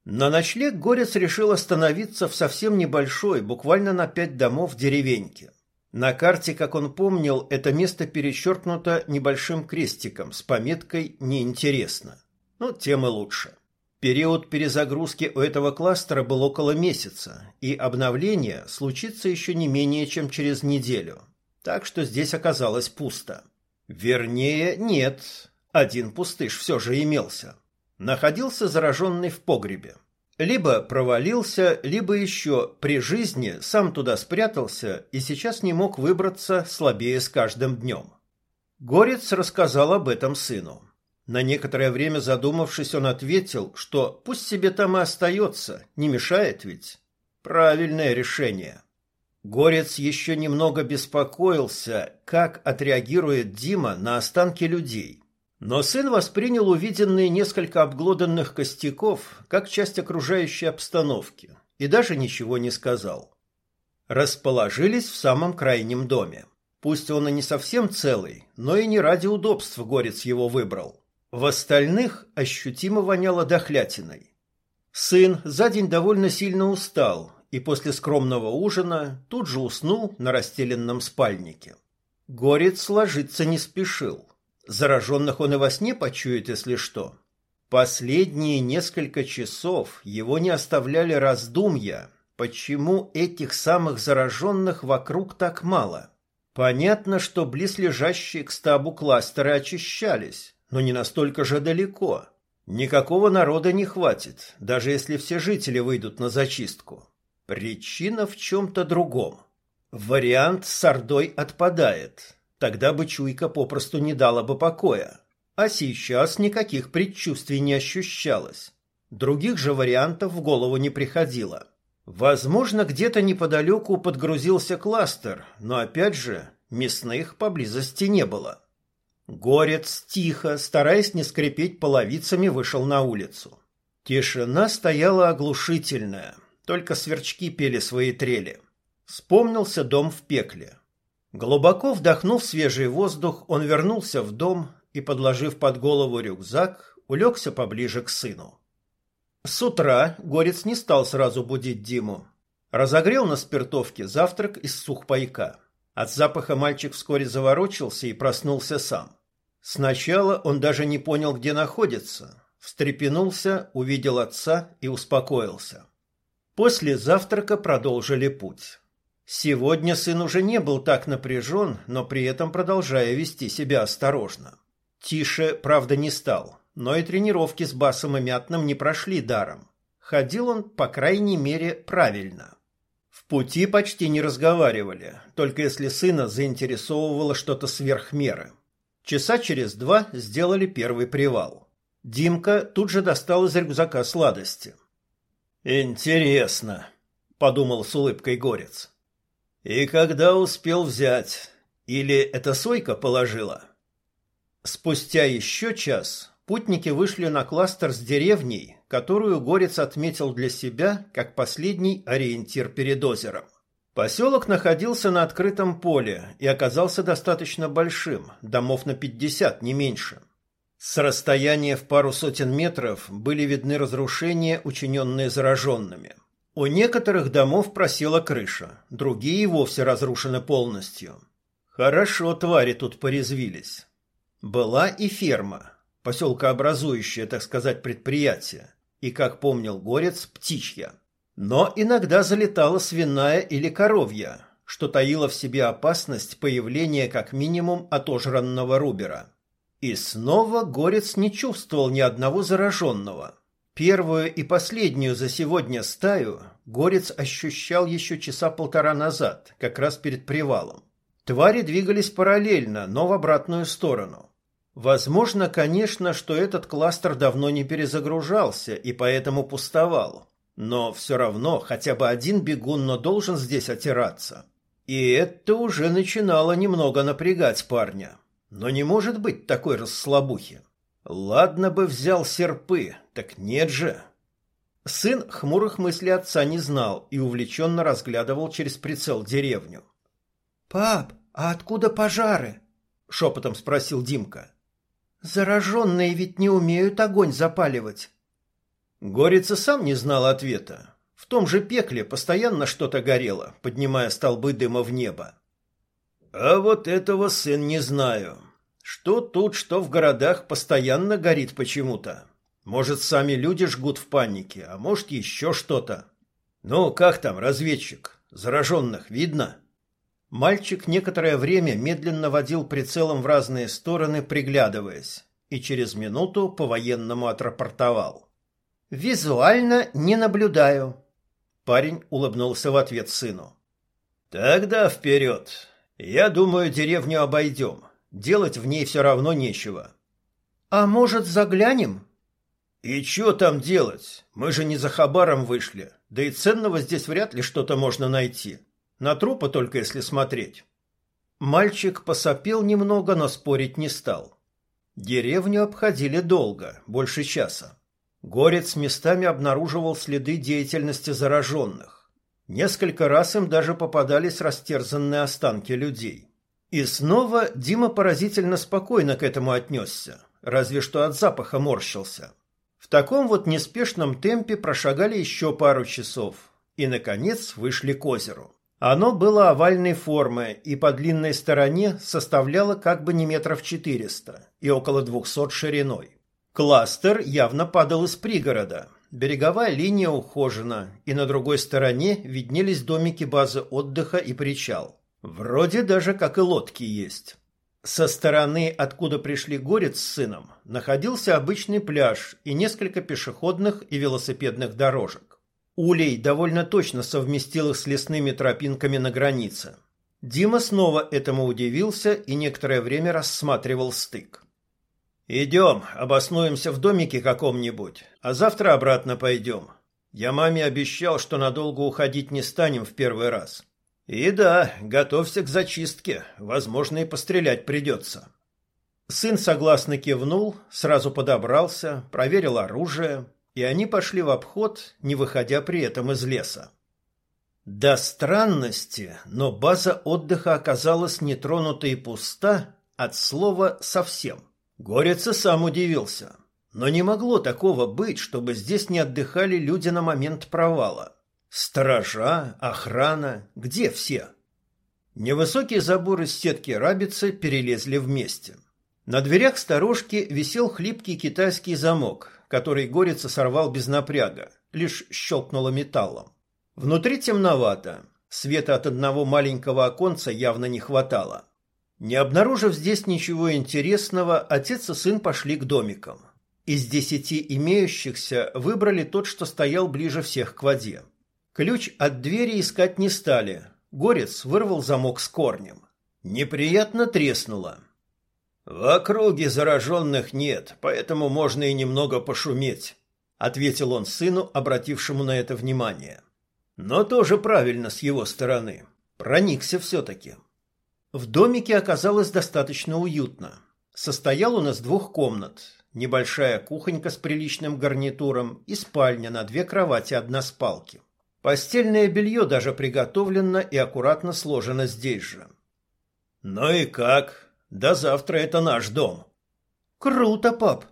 На ночлег Горец решил остановиться в совсем небольшой, буквально на пять домов деревеньке. На карте, как он помнил, это место перечеркнуто небольшим крестиком с пометкой «Неинтересно». Ну, тем и лучше. Период перезагрузки у этого кластера был около месяца, и обновление случится еще не менее чем через неделю. Так что здесь оказалось пусто. Вернее, нет. Один пустыш все же имелся. Находился зараженный в погребе. Либо провалился, либо еще при жизни сам туда спрятался и сейчас не мог выбраться слабее с каждым днем. Горец рассказал об этом сыну. На некоторое время задумавшись, он ответил, что пусть себе там и остается, не мешает ведь. Правильное решение. Горец еще немного беспокоился, как отреагирует Дима на останки людей – но сын воспринял увиденные несколько обглоданных костяков как часть окружающей обстановки и даже ничего не сказал. Расположились в самом крайнем доме. Пусть он и не совсем целый, но и не ради удобств горец его выбрал. В остальных ощутимо воняло дохлятиной. Сын за день довольно сильно устал и после скромного ужина тут же уснул на расстеленном спальнике. Горец ложиться не спешил. Зараженных он и во сне почует, если что. Последние несколько часов его не оставляли раздумья, почему этих самых зараженных вокруг так мало. Понятно, что близлежащие к стабу кластеры очищались, но не настолько же далеко. Никакого народа не хватит, даже если все жители выйдут на зачистку. Причина в чем-то другом. Вариант с Ордой отпадает. Тогда бы чуйка попросту не дала бы покоя. А сейчас никаких предчувствий не ощущалось. Других же вариантов в голову не приходило. Возможно, где-то неподалеку подгрузился кластер, но опять же, мясных поблизости не было. Горец тихо, стараясь не скрипеть половицами, вышел на улицу. Тишина стояла оглушительная, только сверчки пели свои трели. Вспомнился дом в пекле. Глубоко вдохнув свежий воздух, он вернулся в дом и, подложив под голову рюкзак, улегся поближе к сыну. С утра Горец не стал сразу будить Диму. Разогрел на спиртовке завтрак из сухпайка. От запаха мальчик вскоре заворочился и проснулся сам. Сначала он даже не понял, где находится. Встрепенулся, увидел отца и успокоился. После завтрака продолжили путь. Сегодня сын уже не был так напряжен, но при этом продолжая вести себя осторожно. Тише, правда, не стал, но и тренировки с Басом и Мятным не прошли даром. Ходил он, по крайней мере, правильно. В пути почти не разговаривали, только если сына заинтересовывало что-то сверх меры. Часа через два сделали первый привал. Димка тут же достал из рюкзака сладости. «Интересно», — подумал с улыбкой Горец. «И когда успел взять? Или это Сойка положила?» Спустя еще час путники вышли на кластер с деревней, которую Горец отметил для себя как последний ориентир перед озером. Поселок находился на открытом поле и оказался достаточно большим, домов на 50, не меньше. С расстояния в пару сотен метров были видны разрушения, учиненные зараженными. У некоторых домов просела крыша, другие вовсе разрушены полностью. Хорошо твари тут порезвились. Была и ферма, поселкообразующее, так сказать, предприятие, и, как помнил Горец, птичья. Но иногда залетала свиная или коровья, что таило в себе опасность появления как минимум отожранного рубера. И снова Горец не чувствовал ни одного зараженного. Первую и последнюю за сегодня стаю Горец ощущал еще часа полтора назад, как раз перед привалом. Твари двигались параллельно, но в обратную сторону. Возможно, конечно, что этот кластер давно не перезагружался и поэтому пустовал. Но все равно хотя бы один бегун, но должен здесь отираться. И это уже начинало немного напрягать парня. Но не может быть такой расслабухи. Ладно бы взял серпы, так нет же. Сын хмурых мыслей отца не знал и увлеченно разглядывал через прицел деревню. «Пап, а откуда пожары?» — шепотом спросил Димка. «Зараженные ведь не умеют огонь запаливать». Горица сам не знал ответа. В том же пекле постоянно что-то горело, поднимая столбы дыма в небо. А вот этого сын не знаю. Что тут, что в городах постоянно горит почему-то. Может, сами люди жгут в панике, а может, еще что-то. Ну, как там, разведчик? Зараженных видно? Мальчик некоторое время медленно водил прицелом в разные стороны, приглядываясь, и через минуту по-военному отрапортовал. Визуально не наблюдаю. Парень улыбнулся в ответ сыну. Тогда вперед. Я думаю, деревню обойдем. Делать в ней все равно нечего. А может, заглянем? И что там делать? Мы же не за хабаром вышли. Да и ценного здесь вряд ли что-то можно найти. На трупы только если смотреть. Мальчик посопел немного, но спорить не стал. Деревню обходили долго, больше часа. Горец местами обнаруживал следы деятельности зараженных. Несколько раз им даже попадались растерзанные останки людей. И снова Дима поразительно спокойно к этому отнесся, разве что от запаха морщился. В таком вот неспешном темпе прошагали еще пару часов и, наконец, вышли к озеру. Оно было овальной формы и по длинной стороне составляло как бы не метров четыреста и около двухсот шириной. Кластер явно падал из пригорода. Береговая линия ухожена, и на другой стороне виднелись домики базы отдыха и причал. Вроде даже как и лодки есть. Со стороны, откуда пришли Горец с сыном, находился обычный пляж и несколько пешеходных и велосипедных дорожек. Улей довольно точно совместил их с лесными тропинками на границе. Дима снова этому удивился и некоторое время рассматривал стык. «Идем, обоснуемся в домике каком-нибудь, а завтра обратно пойдем. Я маме обещал, что надолго уходить не станем в первый раз. И да, готовься к зачистке, возможно, и пострелять придется». Сын согласно кивнул, сразу подобрался, проверил оружие, и они пошли в обход, не выходя при этом из леса. До странности, но база отдыха оказалась нетронута и пуста от слова «совсем». Горец и сам удивился. Но не могло такого быть, чтобы здесь не отдыхали люди на момент провала. Сторожа, охрана, где все? Невысокие заборы из сетки рабицы перелезли вместе. На дверях сторожки висел хлипкий китайский замок, который Горица сорвал без напряга, лишь щелкнуло металлом. Внутри темновато, света от одного маленького оконца явно не хватало. Не обнаружив здесь ничего интересного, отец и сын пошли к домикам. Из десяти имеющихся выбрали тот, что стоял ближе всех к воде. Ключ от двери искать не стали. Горец вырвал замок с корнем. Неприятно треснуло. «В округе зараженных нет, поэтому можно и немного пошуметь», — ответил он сыну, обратившему на это внимание. «Но тоже правильно с его стороны. Проникся все-таки». В домике оказалось достаточно уютно. Состоял он из двух комнат, небольшая кухонька с приличным гарнитуром и спальня на две кровати односпалки. Постельное белье даже приготовлено и аккуратно сложено здесь же. «Ну и как? До завтра это наш дом». «Круто, пап!»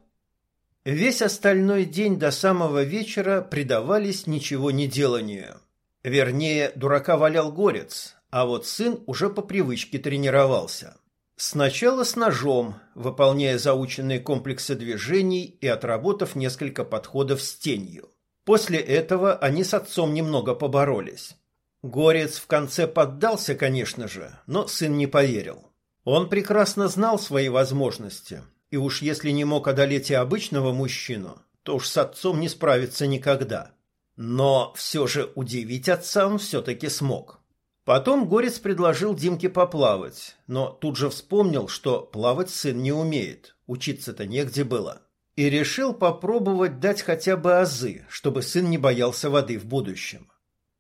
Весь остальной день до самого вечера предавались ничего не деланию. Вернее, дурака валял горец, а вот сын уже по привычке тренировался. Сначала с ножом, выполняя заученные комплексы движений и отработав несколько подходов с тенью. После этого они с отцом немного поборолись. Горец в конце поддался, конечно же, но сын не поверил. Он прекрасно знал свои возможности, и уж если не мог одолеть и обычного мужчину, то уж с отцом не справиться никогда. Но все же удивить отца он все-таки смог. Потом Горец предложил Димке поплавать, но тут же вспомнил, что плавать сын не умеет, учиться-то негде было. И решил попробовать дать хотя бы азы, чтобы сын не боялся воды в будущем.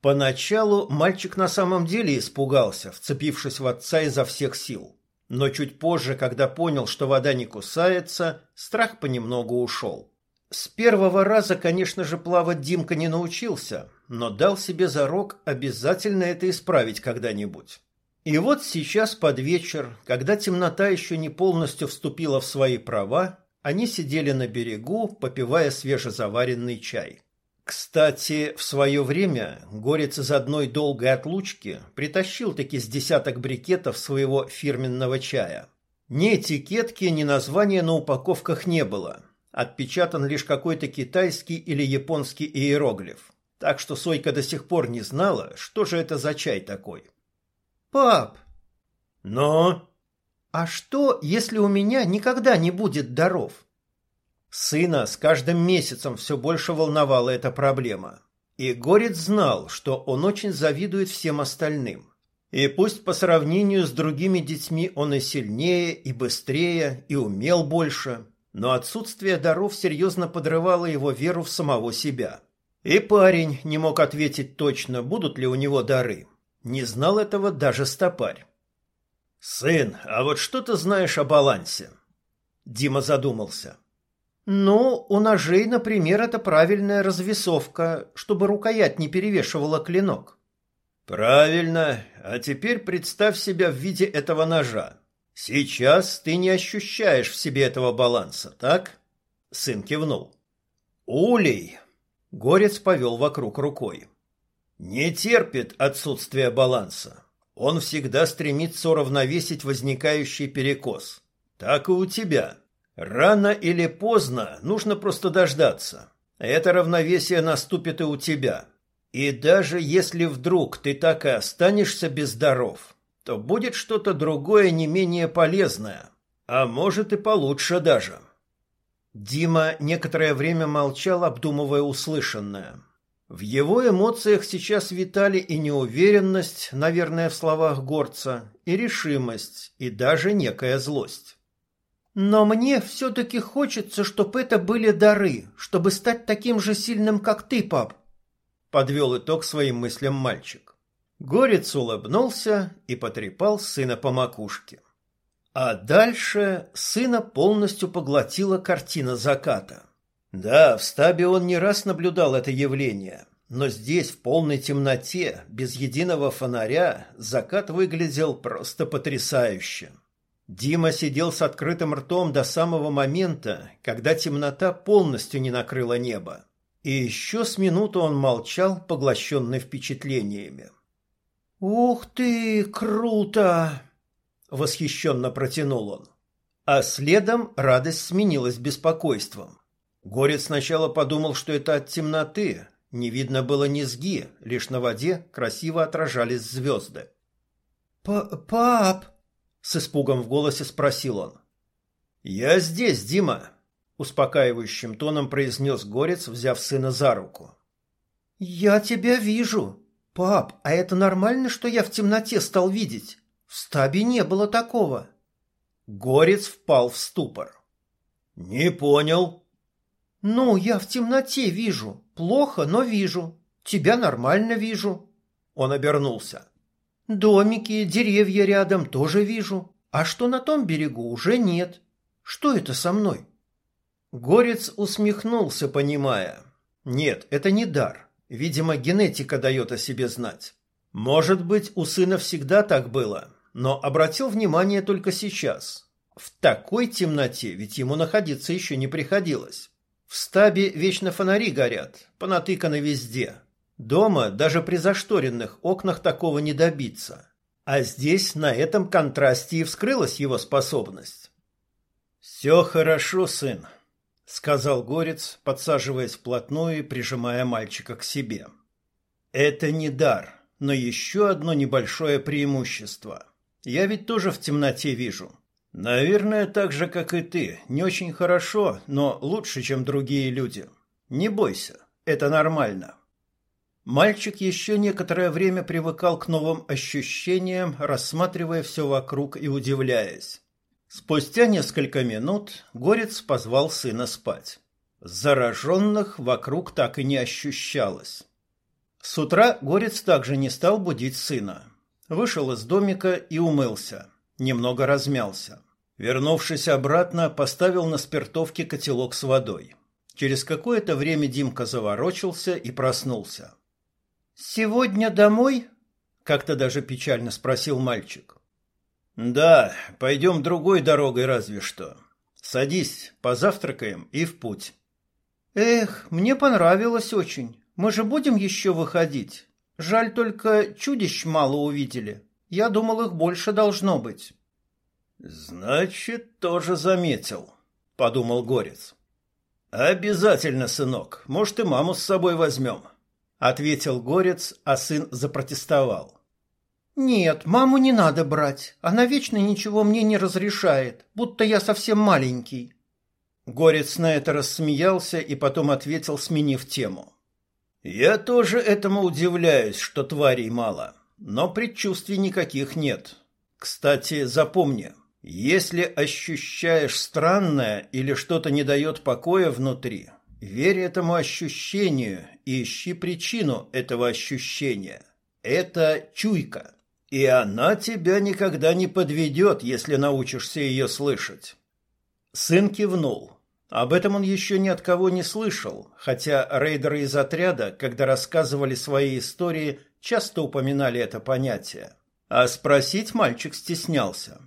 Поначалу мальчик на самом деле испугался, вцепившись в отца изо всех сил. Но чуть позже, когда понял, что вода не кусается, страх понемногу ушел. С первого раза, конечно же, плавать Димка не научился, но дал себе зарок обязательно это исправить когда-нибудь. И вот сейчас под вечер, когда темнота еще не полностью вступила в свои права, они сидели на берегу, попивая свежезаваренный чай. Кстати, в свое время Горец из одной долгой отлучки притащил таки с десяток брикетов своего фирменного чая. Ни этикетки, ни названия на упаковках не было. Отпечатан лишь какой-то китайский или японский иероглиф. Так что Сойка до сих пор не знала, что же это за чай такой. «Пап!» «Но?» «А что, если у меня никогда не будет даров?» Сына с каждым месяцем все больше волновала эта проблема. И Горец знал, что он очень завидует всем остальным. И пусть по сравнению с другими детьми он и сильнее, и быстрее, и умел больше, но отсутствие даров серьезно подрывало его веру в самого себя. И парень не мог ответить точно, будут ли у него дары. Не знал этого даже стопарь. «Сын, а вот что ты знаешь о балансе?» Дима задумался. «Ну, у ножей, например, это правильная развесовка, чтобы рукоять не перевешивала клинок». «Правильно. А теперь представь себя в виде этого ножа. Сейчас ты не ощущаешь в себе этого баланса, так?» Сын кивнул. «Улей Горец повел вокруг рукой. Не терпит отсутствия баланса. Он всегда стремится уравновесить возникающий перекос. Так и у тебя. Рано или поздно нужно просто дождаться. Это равновесие наступит и у тебя. И даже если вдруг ты так и останешься без даров, то будет что-то другое не менее полезное, а может и получше даже. Дима некоторое время молчал, обдумывая услышанное. В его эмоциях сейчас витали и неуверенность, наверное, в словах горца, и решимость, и даже некая злость. «Но мне все-таки хочется, чтобы это были дары, чтобы стать таким же сильным, как ты, пап», — подвел итог своим мыслям мальчик. Горец улыбнулся и потрепал сына по макушке. А дальше сына полностью поглотила картина заката. Да, в стабе он не раз наблюдал это явление, но здесь, в полной темноте, без единого фонаря, закат выглядел просто потрясающе. Дима сидел с открытым ртом до самого момента, когда темнота полностью не накрыла небо. И еще с минуту он молчал, поглощенный впечатлениями. «Ух ты, круто!» — восхищенно протянул он. А следом радость сменилась беспокойством. Горец сначала подумал, что это от темноты. Не видно было низги, лишь на воде красиво отражались звезды. «Пап!» — с испугом в голосе спросил он. «Я здесь, Дима!» — успокаивающим тоном произнес Горец, взяв сына за руку. «Я тебя вижу. Пап, а это нормально, что я в темноте стал видеть? В стабе не было такого». Горец впал в ступор. «Не понял», «Ну, я в темноте вижу. Плохо, но вижу. Тебя нормально вижу». Он обернулся. «Домики, деревья рядом тоже вижу. А что на том берегу, уже нет. Что это со мной?» Горец усмехнулся, понимая. «Нет, это не дар. Видимо, генетика дает о себе знать. Может быть, у сына всегда так было, но обратил внимание только сейчас. В такой темноте ведь ему находиться еще не приходилось. В стабе вечно фонари горят, понатыканы везде. Дома даже при зашторенных окнах такого не добиться. А здесь на этом контрасте и вскрылась его способность. «Все хорошо, сын», — сказал Горец, подсаживаясь вплотную и прижимая мальчика к себе. «Это не дар, но еще одно небольшое преимущество. Я ведь тоже в темноте вижу. Наверное, так же, как и ты. Не очень хорошо, но лучше, чем другие люди. Не бойся, это нормально. Мальчик еще некоторое время привыкал к новым ощущениям, рассматривая все вокруг и удивляясь. Спустя несколько минут Горец позвал сына спать. Зараженных вокруг так и не ощущалось. С утра Горец также не стал будить сына. Вышел из домика и умылся. Немного размялся. Вернувшись обратно, поставил на спиртовке котелок с водой. Через какое-то время Димка заворочился и проснулся. «Сегодня домой?» — как-то даже печально спросил мальчик. «Да, пойдем другой дорогой разве что. Садись, позавтракаем и в путь». «Эх, мне понравилось очень. Мы же будем еще выходить. Жаль только чудищ мало увидели. Я думал, их больше должно быть». Значит, тоже заметил, подумал Горец. Обязательно, сынок. Может, и маму с собой возьмем», — ответил Горец, а сын запротестовал. Нет, маму не надо брать. Она вечно ничего мне не разрешает, будто я совсем маленький. Горец на это рассмеялся и потом ответил, сменив тему. Я тоже этому удивляюсь, что тварей мало, но предчувствий никаких нет. Кстати, запомни, если ощущаешь странное или что-то не дает покоя внутри, верь этому ощущению и ищи причину этого ощущения. Это чуйка. И она тебя никогда не подведет, если научишься ее слышать. Сын кивнул. Об этом он еще ни от кого не слышал, хотя рейдеры из отряда, когда рассказывали свои истории, часто упоминали это понятие. А спросить мальчик стеснялся.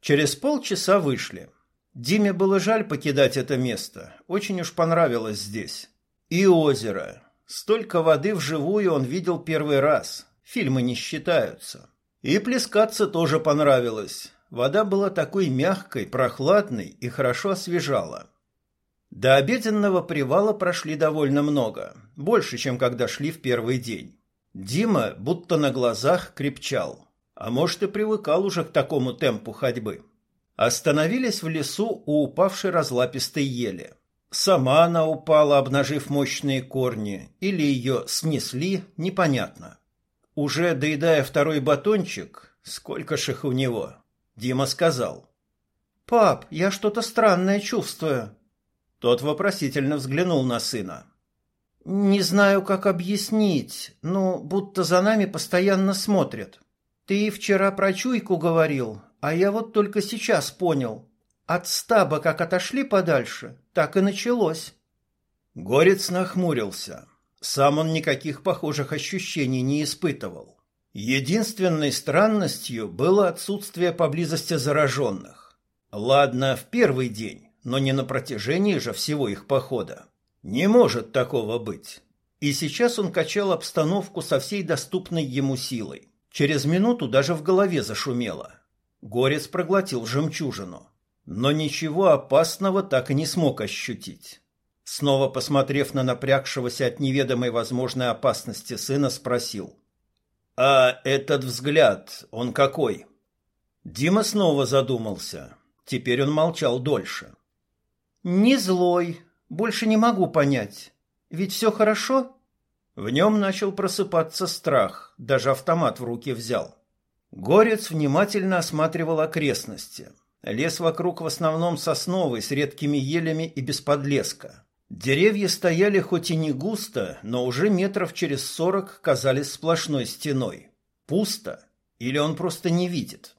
Через полчаса вышли. Диме было жаль покидать это место. Очень уж понравилось здесь. И озеро. Столько воды вживую он видел первый раз. Фильмы не считаются. И плескаться тоже понравилось. Вода была такой мягкой, прохладной и хорошо освежала. До обеденного привала прошли довольно много, больше, чем когда шли в первый день. Дима будто на глазах крепчал а может и привыкал уже к такому темпу ходьбы. Остановились в лесу у упавшей разлапистой ели. Сама она упала, обнажив мощные корни, или ее снесли, непонятно. Уже доедая второй батончик, сколько ж их у него, Дима сказал. «Пап, я что-то странное чувствую». Тот вопросительно взглянул на сына. «Не знаю, как объяснить, но будто за нами постоянно смотрят». Ты вчера про чуйку говорил, а я вот только сейчас понял. От стаба как отошли подальше, так и началось. Горец нахмурился. Сам он никаких похожих ощущений не испытывал. Единственной странностью было отсутствие поблизости зараженных. Ладно, в первый день, но не на протяжении же всего их похода. Не может такого быть. И сейчас он качал обстановку со всей доступной ему силой. Через минуту даже в голове зашумело. Горец проглотил жемчужину, но ничего опасного так и не смог ощутить. Снова посмотрев на напрягшегося от неведомой возможной опасности сына, спросил. «А этот взгляд, он какой?» Дима снова задумался. Теперь он молчал дольше. «Не злой. Больше не могу понять. Ведь все хорошо?» В нем начал просыпаться страх, даже автомат в руки взял. Горец внимательно осматривал окрестности. Лес вокруг в основном сосновый, с редкими елями и без подлеска. Деревья стояли хоть и не густо, но уже метров через сорок казались сплошной стеной. Пусто. Или он просто не видит?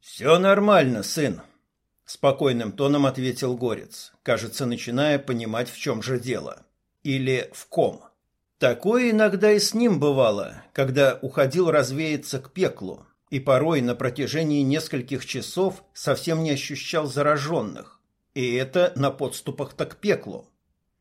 «Все нормально, сын», — спокойным тоном ответил Горец, кажется, начиная понимать, в чем же дело. Или в ком. Такое иногда и с ним бывало, когда уходил развеяться к пеклу, и порой на протяжении нескольких часов совсем не ощущал зараженных, и это на подступах-то к пеклу.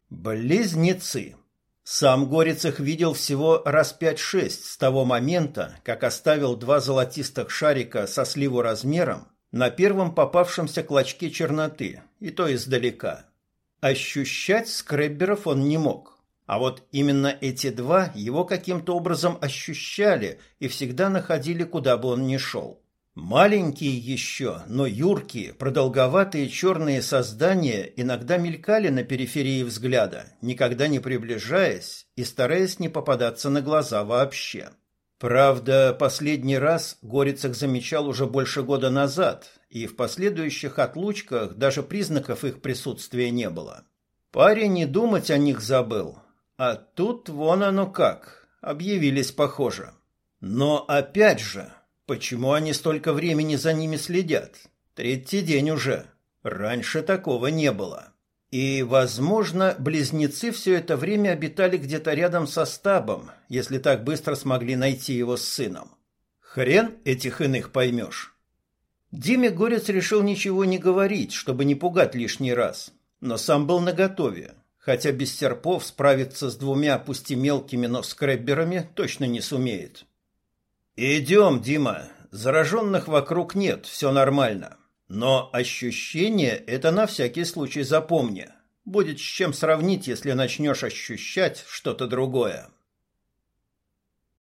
Близнецы. Сам Горец их видел всего раз пять-шесть с того момента, как оставил два золотистых шарика со сливу размером на первом попавшемся клочке черноты, и то издалека. Ощущать скребберов он не мог. А вот именно эти два его каким-то образом ощущали и всегда находили, куда бы он ни шел. Маленькие еще, но юркие, продолговатые черные создания иногда мелькали на периферии взгляда, никогда не приближаясь и стараясь не попадаться на глаза вообще. Правда, последний раз Горец их замечал уже больше года назад, и в последующих отлучках даже признаков их присутствия не было. Парень не думать о них забыл, а тут вон оно как, объявились похоже. Но опять же, почему они столько времени за ними следят? Третий день уже. Раньше такого не было. И, возможно, близнецы все это время обитали где-то рядом со стабом, если так быстро смогли найти его с сыном. Хрен этих иных поймешь. Диме Горец решил ничего не говорить, чтобы не пугать лишний раз, но сам был наготове хотя без серпов справиться с двумя, пусть и мелкими, но скребберами точно не сумеет. «Идем, Дима. Зараженных вокруг нет, все нормально. Но ощущение это на всякий случай запомни. Будет с чем сравнить, если начнешь ощущать что-то другое».